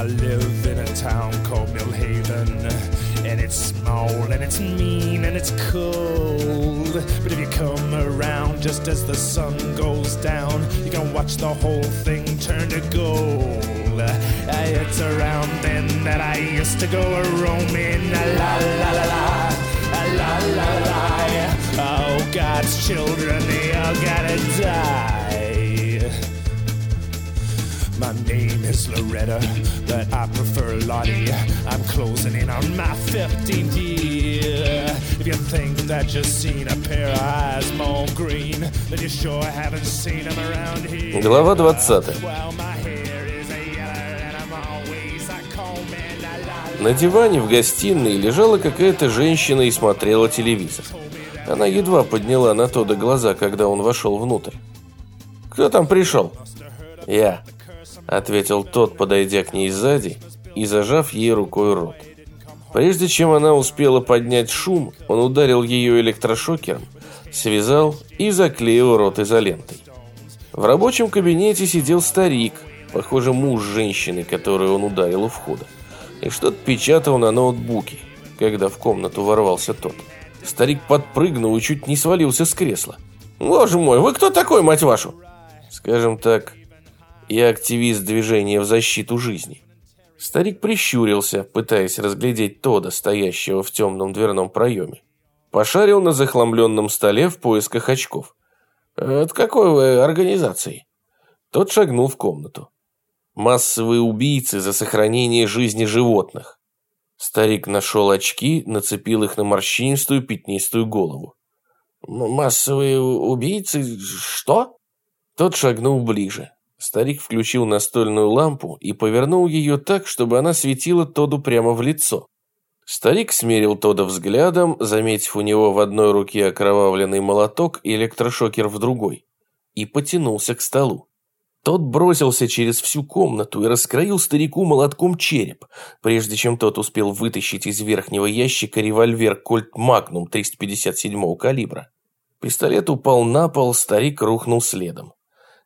I live in a town called Millhaven. And it's small and it's mean and it's cold. But if you come around just as the sun goes down, you can watch the whole thing turn to gold. It's around then that I used to go a roaming. La la la la la. La la la. Oh, God's children, My name is Loretta, but I prefer Lottie. I'm closing in on my 15th year. If you think that you've seen a pair of eyes more green, then you sure haven't seen them around here. Глава 20. Well, my hair is a yeller and I'm always a combing. La la la. На диване в гостиной лежала какая-то женщина и смотрела телевизор. Она едва подняла на Тода глаза, когда он вошел внутрь. «Кто там пришел?» «Я», — ответил тот, подойдя к ней сзади и зажав ей рукой рот. Прежде чем она успела поднять шум, он ударил ее электрошокером, связал и заклеил рот изолентой. В рабочем кабинете сидел старик, похоже, муж женщины, которую он ударил у входа, и что-то печатал на ноутбуке, когда в комнату ворвался тот. Старик подпрыгнул и чуть не свалился с кресла. «Боже мой, вы кто такой, мать вашу?» «Скажем так, я активист движения в защиту жизни». Старик прищурился, пытаясь разглядеть Тода, стоящего в темном дверном проеме. Пошарил на захламленном столе в поисках очков. «От какой вы организации?» Тот шагнул в комнату. «Массовые убийцы за сохранение жизни животных». Старик нашел очки, нацепил их на морщинистую пятнистую голову. «М- «Массовые убийцы? Что?» Тот шагнул ближе. Старик включил настольную лампу и повернул ее так, чтобы она светила Тоду прямо в лицо. Старик смерил Тода взглядом, заметив у него в одной руке окровавленный молоток и электрошокер в другой, и потянулся к столу. Тот бросился через всю комнату и раскроил старику молотком череп, прежде чем тот успел вытащить из верхнего ящика револьвер Кольт Магнум 357 калибра. Пистолет упал на пол, старик рухнул следом.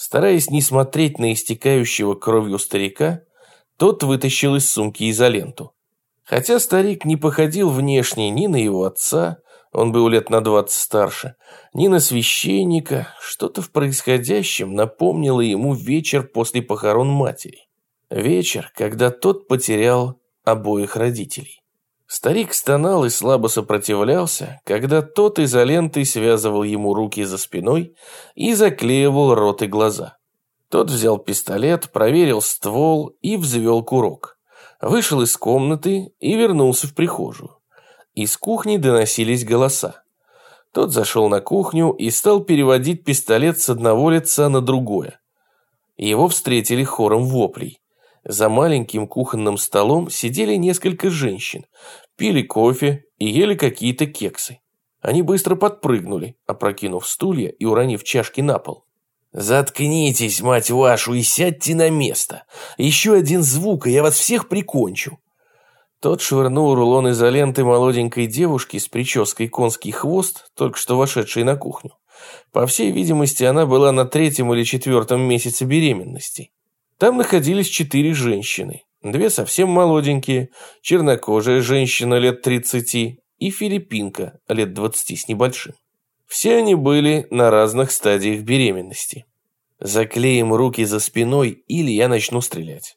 Стараясь не смотреть на истекающего кровью старика, тот вытащил из сумки изоленту. Хотя старик не походил внешне ни на его отца, он был лет на двадцать старше, ни на священника, что-то в происходящем напомнило ему вечер после похорон матери. Вечер, когда тот потерял обоих родителей. Старик стонал и слабо сопротивлялся, когда тот изолентой связывал ему руки за спиной и заклеивал рот и глаза. Тот взял пистолет, проверил ствол и взвел курок. Вышел из комнаты и вернулся в прихожую. Из кухни доносились голоса. Тот зашел на кухню и стал переводить пистолет с одного лица на другое. Его встретили хором воплей. За маленьким кухонным столом сидели несколько женщин, пили кофе и ели какие-то кексы. Они быстро подпрыгнули, опрокинув стулья и уронив чашки на пол. «Заткнитесь, мать вашу, и сядьте на место. Еще один звук, и я вас всех прикончу». Тот швырнул рулон изоленты молоденькой девушки с прической конский хвост, только что вошедшей на кухню. По всей видимости, она была на третьем или четвертом месяце беременности. Там находились четыре женщины. Две совсем молоденькие, чернокожая женщина лет 30 и филиппинка лет 20 с небольшим. Все они были на разных стадиях беременности. Заклеим руки за спиной, или я начну стрелять.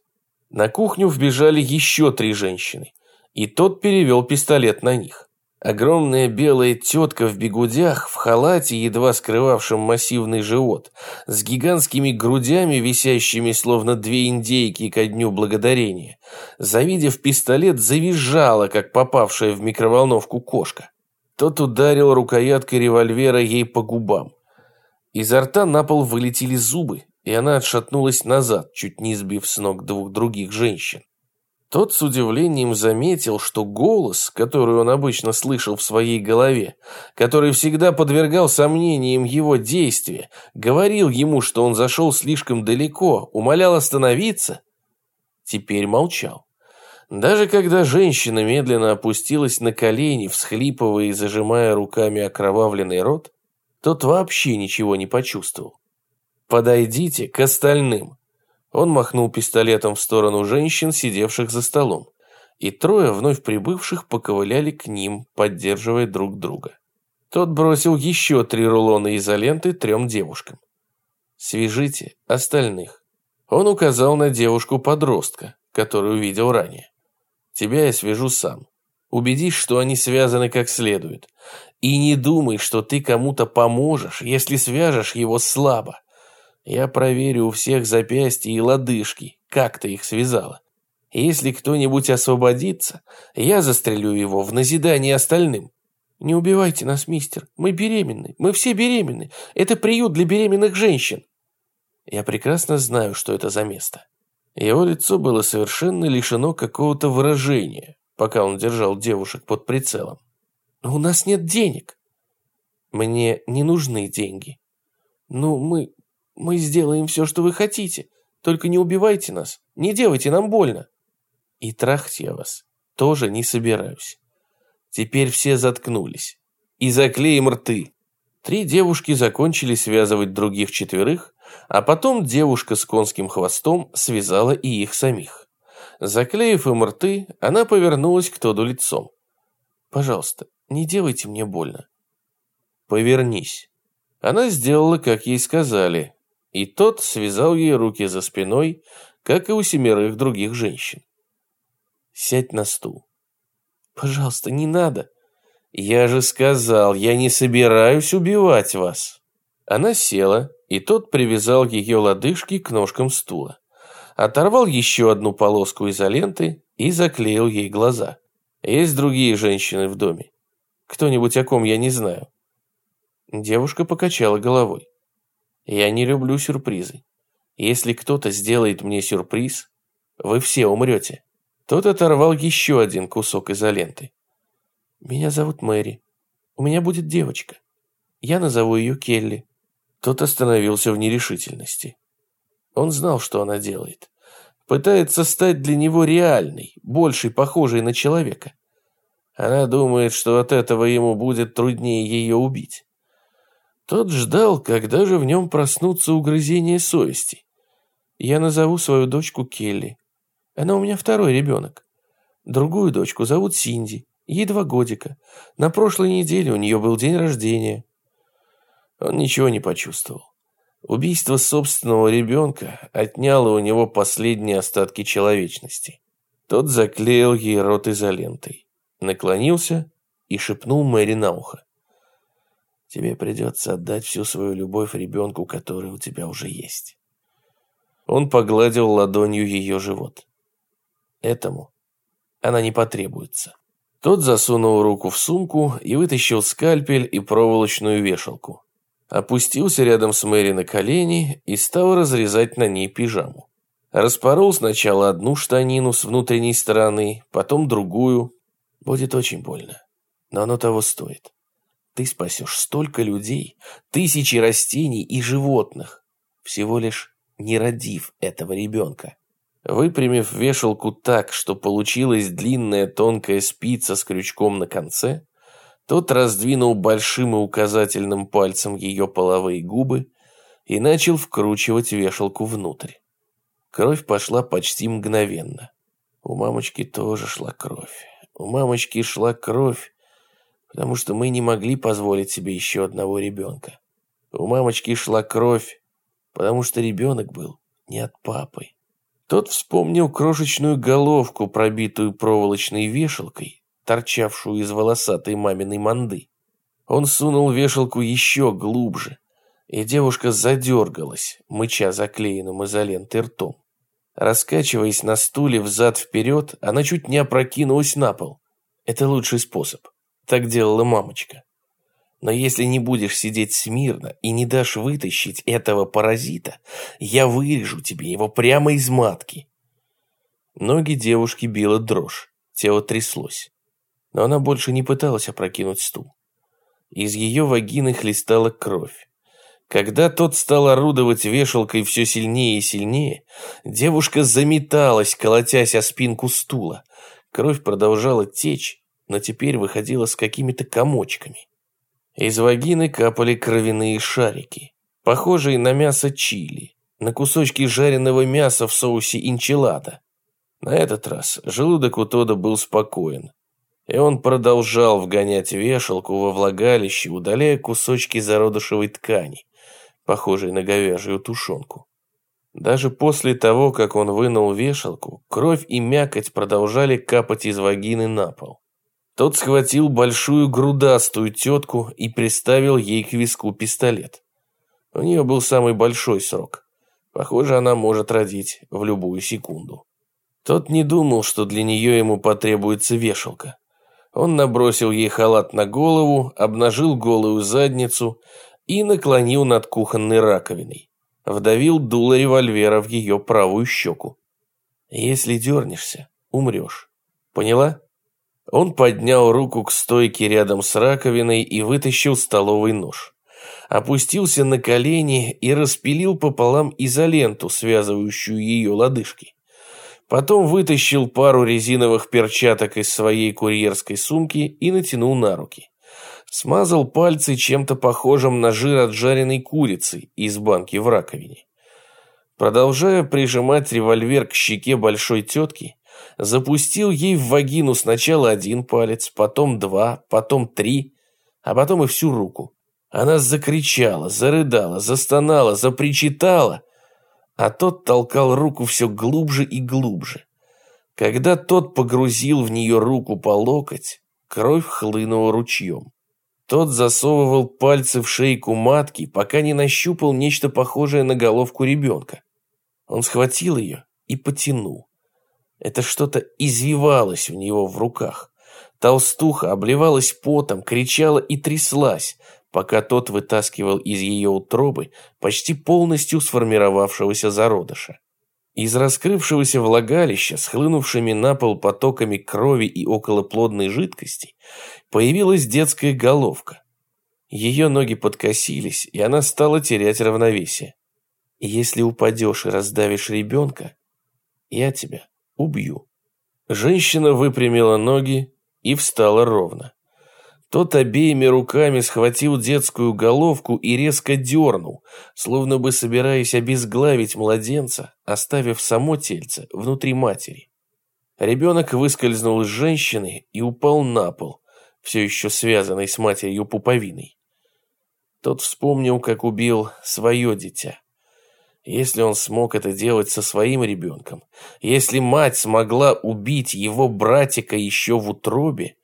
На кухню вбежали еще три женщины, и тот перевел пистолет на них. Огромная белая тетка в бегудях, в халате, едва скрывавшем массивный живот, с гигантскими грудями, висящими словно две индейки ко дню благодарения, завидев пистолет, завизжала, как попавшая в микроволновку кошка. Тот ударил рукояткой револьвера ей по губам. Изо рта на пол вылетели зубы, и она отшатнулась назад, чуть не сбив с ног двух других женщин. Тот с удивлением заметил, что голос, который он обычно слышал в своей голове, который всегда подвергал сомнениям его действия, говорил ему, что он зашел слишком далеко, умолял остановиться, теперь молчал. Даже когда женщина медленно опустилась на колени, всхлипывая и зажимая руками окровавленный рот, тот вообще ничего не почувствовал. «Подойдите к остальным», Он махнул пистолетом в сторону женщин, сидевших за столом, и трое вновь прибывших поковыляли к ним, поддерживая друг друга. Тот бросил еще три рулона изоленты трем девушкам. «Свяжите остальных». Он указал на девушку-подростка, которую видел ранее. «Тебя я свяжу сам. Убедись, что они связаны как следует. И не думай, что ты кому-то поможешь, если свяжешь его слабо. Я проверю у всех запястья и лодыжки, как ты их связала. Если кто-нибудь освободится, я застрелю его в назидание остальным. Не убивайте нас, мистер. Мы беременны. Мы все беременны. Это приют для беременных женщин. Я прекрасно знаю, что это за место. Его лицо было совершенно лишено какого-то выражения, пока он держал девушек под прицелом. У нас нет денег. Мне не нужны деньги. Ну, мы... мы сделаем все, что вы хотите. Только не убивайте нас. Не делайте нам больно. И трахать я вас тоже не собираюсь. Теперь все заткнулись. И заклеим рты. Три девушки закончили связывать других четверых, а потом девушка с конским хвостом связала и их самих. Заклеив им рты, она повернулась к Тоду лицом. «Пожалуйста, не делайте мне больно». «Повернись». Она сделала, как ей сказали, и тот связал ей руки за спиной, как и у семерых других женщин. «Сядь на стул». «Пожалуйста, не надо». «Я же сказал, я не собираюсь убивать вас». Она села, и тот привязал ее лодыжки к ножкам стула оторвал еще одну полоску изоленты и заклеил ей глаза. Есть другие женщины в доме. Кто-нибудь, о ком я не знаю. Девушка покачала головой. Я не люблю сюрпризы. Если кто-то сделает мне сюрприз, вы все умрете. Тот оторвал еще один кусок изоленты. Меня зовут Мэри. У меня будет девочка. Я назову ее Келли. Тот остановился в нерешительности. Он знал, что она делает. Пытается стать для него реальной, большей похожей на человека. Она думает, что от этого ему будет труднее ее убить. Тот ждал, когда же в нем проснутся угрызения совести. Я назову свою дочку Келли. Она у меня второй ребенок. Другую дочку зовут Синди. Ей два годика. На прошлой неделе у нее был день рождения. Он ничего не почувствовал. Убийство собственного ребенка отняло у него последние остатки человечности. Тот заклеил ей рот изолентой, наклонился и шепнул Мэри на ухо. «Тебе придется отдать всю свою любовь ребенку, который у тебя уже есть». Он погладил ладонью ее живот. Этому она не потребуется. Тот засунул руку в сумку и вытащил скальпель и проволочную вешалку опустился рядом с Мэри на колени и стал разрезать на ней пижаму. Распорол сначала одну штанину с внутренней стороны, потом другую. Будет очень больно, но оно того стоит. Ты спасешь столько людей, тысячи растений и животных, всего лишь не родив этого ребенка. Выпрямив вешалку так, что получилась длинная тонкая спица с крючком на конце, тот раздвинул большим и указательным пальцем ее половые губы и начал вкручивать вешалку внутрь. Кровь пошла почти мгновенно. У мамочки тоже шла кровь. У мамочки шла кровь, потому что мы не могли позволить себе еще одного ребенка. У мамочки шла кровь, потому что ребенок был не от папы. Тот вспомнил крошечную головку, пробитую проволочной вешалкой, торчавшую из волосатой маминой манды. Он сунул вешалку еще глубже, и девушка задергалась, мыча заклеенным изолентой ртом. Раскачиваясь на стуле взад-вперед, она чуть не опрокинулась на пол. Это лучший способ. Так делала мамочка. Но если не будешь сидеть смирно и не дашь вытащить этого паразита, я вырежу тебе его прямо из матки. Ноги девушки била дрожь, тело тряслось но она больше не пыталась опрокинуть стул. Из ее вагины хлестала кровь. Когда тот стал орудовать вешалкой все сильнее и сильнее, девушка заметалась, колотясь о спинку стула. Кровь продолжала течь, но теперь выходила с какими-то комочками. Из вагины капали кровяные шарики, похожие на мясо чили, на кусочки жареного мяса в соусе инчилада. На этот раз желудок у Тода был спокоен, и он продолжал вгонять вешалку во влагалище, удаляя кусочки зародышевой ткани, похожей на говяжью тушенку. Даже после того, как он вынул вешалку, кровь и мякоть продолжали капать из вагины на пол. Тот схватил большую грудастую тетку и приставил ей к виску пистолет. У нее был самый большой срок. Похоже, она может родить в любую секунду. Тот не думал, что для нее ему потребуется вешалка. Он набросил ей халат на голову, обнажил голую задницу и наклонил над кухонной раковиной вдавил дуло револьвера в ее правую щеку. «Если дернешься, умрешь. Поняла?» Он поднял руку к стойке рядом с раковиной и вытащил столовый нож. Опустился на колени и распилил пополам изоленту, связывающую ее лодыжки. Потом вытащил пару резиновых перчаток из своей курьерской сумки и натянул на руки. Смазал пальцы чем-то похожим на жир от жареной курицы из банки в раковине. Продолжая прижимать револьвер к щеке большой тетки, запустил ей в вагину сначала один палец, потом два, потом три, а потом и всю руку. Она закричала, зарыдала, застонала, запричитала, а тот толкал руку все глубже и глубже. Когда тот погрузил в нее руку по локоть, кровь хлынула ручьем. Тот засовывал пальцы в шейку матки, пока не нащупал нечто похожее на головку ребенка. Он схватил ее и потянул. Это что-то извивалось у него в руках. Толстуха обливалась потом, кричала и тряслась, пока тот вытаскивал из ее утробы почти полностью сформировавшегося зародыша. Из раскрывшегося влагалища, схлынувшими на пол потоками крови и околоплодной жидкости, появилась детская головка. Ее ноги подкосились, и она стала терять равновесие. «Если упадешь и раздавишь ребенка, я тебя убью». Женщина выпрямила ноги и встала ровно. Тот обеими руками схватил детскую головку и резко дернул, словно бы собираясь обезглавить младенца, оставив само тельце внутри матери. Ребенок выскользнул из женщины и упал на пол, все еще связанный с матерью пуповиной. Тот вспомнил, как убил свое дитя. Если он смог это делать со своим ребенком, если мать смогла убить его братика еще в утробе,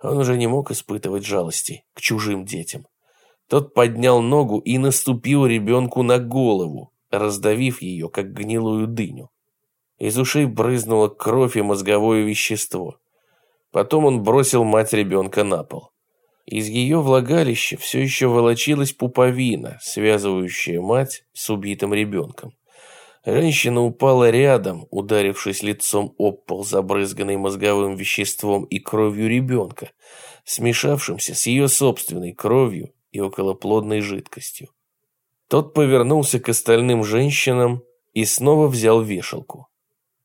он уже не мог испытывать жалости к чужим детям. Тот поднял ногу и наступил ребенку на голову, раздавив ее, как гнилую дыню. Из ушей брызнула кровь и мозговое вещество. Потом он бросил мать ребенка на пол. Из ее влагалища все еще волочилась пуповина, связывающая мать с убитым ребенком. Женщина упала рядом, ударившись лицом об пол, забрызганный мозговым веществом и кровью ребенка, смешавшимся с ее собственной кровью и околоплодной жидкостью. Тот повернулся к остальным женщинам и снова взял вешалку.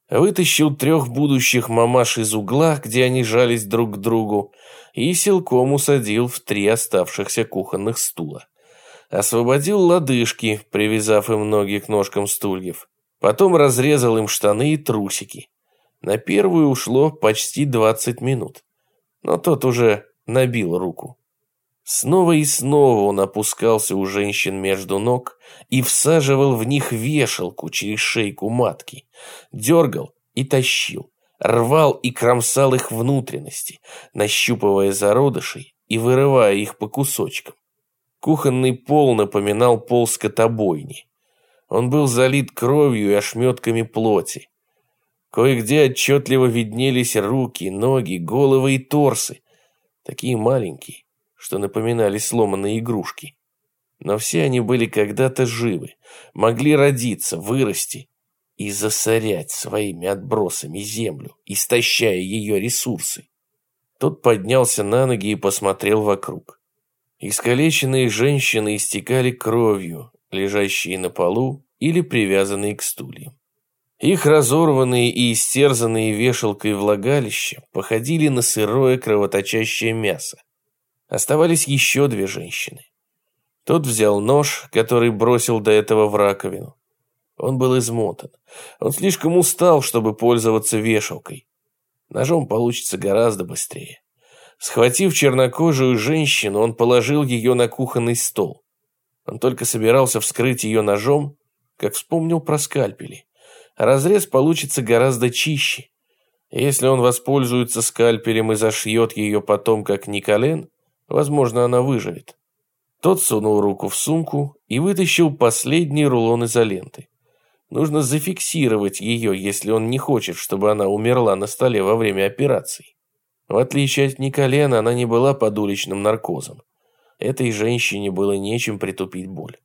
Вытащил трех будущих мамаш из угла, где они жались друг к другу, и силком усадил в три оставшихся кухонных стула освободил лодыжки, привязав им ноги к ножкам стульев. Потом разрезал им штаны и трусики. На первую ушло почти 20 минут. Но тот уже набил руку. Снова и снова он опускался у женщин между ног и всаживал в них вешалку через шейку матки. Дергал и тащил. Рвал и кромсал их внутренности, нащупывая зародышей и вырывая их по кусочкам. Кухонный пол напоминал пол скотобойни. Он был залит кровью и ошметками плоти. Кое-где отчетливо виднелись руки, ноги, головы и торсы. Такие маленькие, что напоминали сломанные игрушки. Но все они были когда-то живы, могли родиться, вырасти и засорять своими отбросами землю, истощая ее ресурсы. Тот поднялся на ноги и посмотрел вокруг. Искалеченные женщины истекали кровью, лежащие на полу или привязанные к стульям. Их разорванные и истерзанные вешалкой влагалища походили на сырое кровоточащее мясо. Оставались еще две женщины. Тот взял нож, который бросил до этого в раковину, Он был измотан. Он слишком устал, чтобы пользоваться вешалкой. Ножом получится гораздо быстрее. Схватив чернокожую женщину, он положил ее на кухонный стол. Он только собирался вскрыть ее ножом, как вспомнил про скальпели. Разрез получится гораздо чище. Если он воспользуется скальпелем и зашьет ее потом, как Николен, возможно, она выживет. Тот сунул руку в сумку и вытащил последний рулон изоленты. Нужно зафиксировать ее, если он не хочет, чтобы она умерла на столе во время операции. В отличие от Николена, она не была под уличным наркозом. Этой женщине было нечем притупить боль.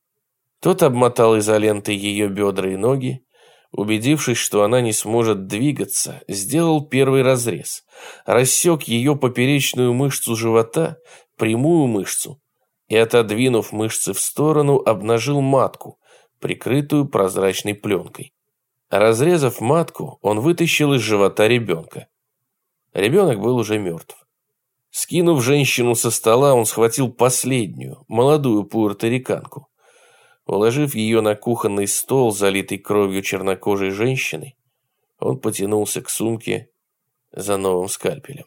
Тот обмотал изолентой ее бедра и ноги, убедившись, что она не сможет двигаться, сделал первый разрез, рассек ее поперечную мышцу живота, прямую мышцу, и, отодвинув мышцы в сторону, обнажил матку, прикрытую прозрачной пленкой. Разрезав матку, он вытащил из живота ребенка. Ребенок был уже мертв. Скинув женщину со стола, он схватил последнюю, молодую пуэрториканку. Уложив ее на кухонный стол, залитый кровью чернокожей женщины, он потянулся к сумке за новым скальпелем.